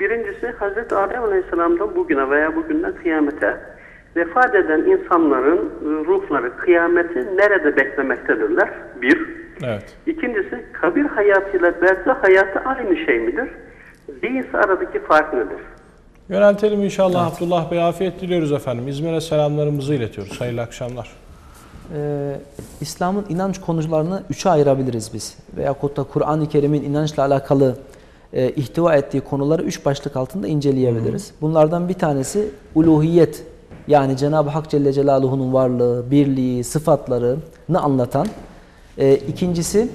Birincisi Hazreti Adem Aleyhisselam'dan bugüne veya bugünden kıyamete vefat eden insanların ruhları kıyameti nerede beklemektedirler? Bir. Evet. İkincisi kabir hayatıyla berzah hayatı aynı şey midir? Değilse aradaki fark nedir? Yöneltelim inşallah Abdullah Bey. Afiyet diliyoruz efendim. İzmir'e selamlarımızı iletiyoruz. Hayırlı akşamlar. Ee, İslam'ın inanç konularını üçe ayırabiliriz biz. Veyahut da Kur'an-ı Kerim'in inançla alakalı e, ihtiva ettiği konuları üç başlık altında inceleyebiliriz. Bunlardan bir tanesi uluhiyet yani Cenab-ı Hak Celle Celaluhu'nun varlığı, birliği, sıfatlarını anlatan. E, ikincisi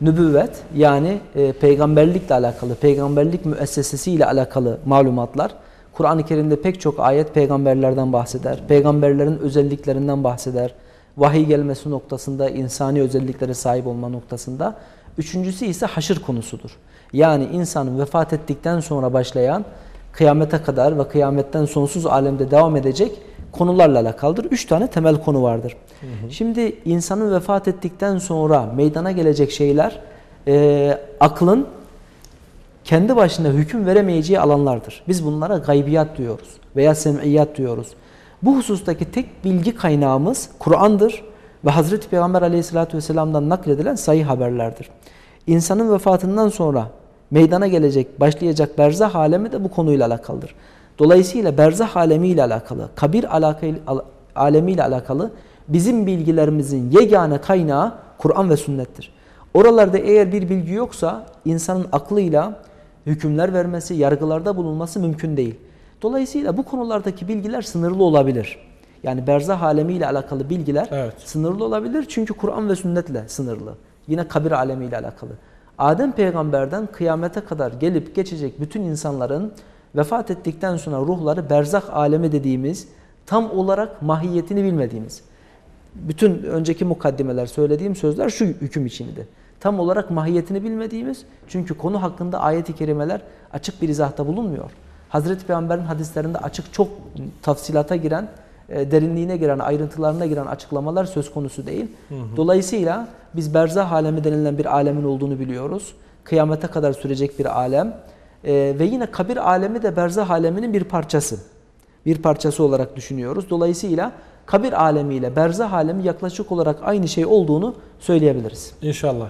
nübüvvet yani e, peygamberlikle alakalı, peygamberlik müessesesiyle alakalı malumatlar. Kur'an-ı Kerim'de pek çok ayet peygamberlerden bahseder, peygamberlerin özelliklerinden bahseder, vahiy gelmesi noktasında, insani özelliklere sahip olma noktasında. Üçüncüsü ise haşır konusudur. Yani insanın vefat ettikten sonra başlayan kıyamete kadar ve kıyametten sonsuz alemde devam edecek konularla alakalıdır. Üç tane temel konu vardır. Hı hı. Şimdi insanın vefat ettikten sonra meydana gelecek şeyler e, aklın kendi başına hüküm veremeyeceği alanlardır. Biz bunlara gaybiyat diyoruz veya sem'iyat diyoruz. Bu husustaki tek bilgi kaynağımız Kur'an'dır ve Hazreti Peygamber aleyhissalatü vesselam'dan nakledilen sayı haberlerdir. İnsanın vefatından sonra meydana gelecek, başlayacak berzah alemi de bu konuyla alakalıdır. Dolayısıyla berzah alemiyle alakalı, kabir alemiyle alakalı bizim bilgilerimizin yegane kaynağı Kur'an ve sünnettir. Oralarda eğer bir bilgi yoksa insanın aklıyla hükümler vermesi, yargılarda bulunması mümkün değil. Dolayısıyla bu konulardaki bilgiler sınırlı olabilir. Yani berzah alemiyle alakalı bilgiler evet. sınırlı olabilir çünkü Kur'an ve sünnetle sınırlı. Yine kabir alemiyle alakalı. Adem peygamberden kıyamete kadar gelip geçecek bütün insanların vefat ettikten sonra ruhları berzah alemi dediğimiz tam olarak mahiyetini bilmediğimiz. Bütün önceki mukaddimeler söylediğim sözler şu hüküm içindi. Tam olarak mahiyetini bilmediğimiz çünkü konu hakkında ayet-i kerimeler açık bir izahta bulunmuyor. Hazreti Peygamber'in hadislerinde açık çok tafsilata giren, derinliğine giren, ayrıntılarına giren açıklamalar söz konusu değil. Hı hı. Dolayısıyla biz berzah alemi denilen bir alemin olduğunu biliyoruz. Kıyamete kadar sürecek bir alem. E, ve yine kabir alemi de berzah aleminin bir parçası. Bir parçası olarak düşünüyoruz. Dolayısıyla kabir alemiyle berzah alemi yaklaşık olarak aynı şey olduğunu söyleyebiliriz. İnşallah.